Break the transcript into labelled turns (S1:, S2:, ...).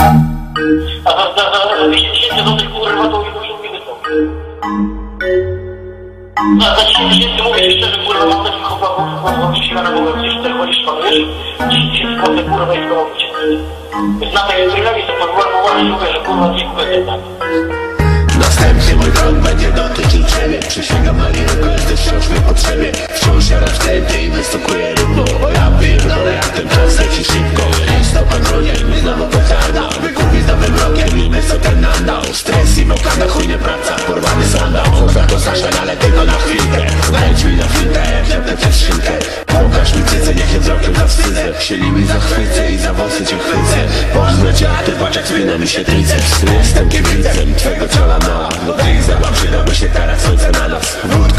S1: A za, za, za 200 tysięcy złotych kurwa to już mi wysłać. Za, za 10 tysięcy mówię ci szczerze kurwa mam takich chłopaków, kurwa ścigane w ogóle gdzieś tutaj chodzisz. 10 tysięcy złotych kurwa i to robicie. Znam takie brygady, co podwarmowane i mówię, że kurwa nie będzie tak.
S2: Następnie mój krok będzie dotyczył ciebie Przysięgam na niego, jesteś wciąż mej potrzebie Wciąż jaram w tempie i wystokuję zawstydzę Sieli mi zachwycę i za włosy cię chwycę. Cię, a ty patrz jak spina mi się triceps. Jestem kibicem twego ciała mała No ty zobacz, przydałby się teraz słońce na nas Wódka,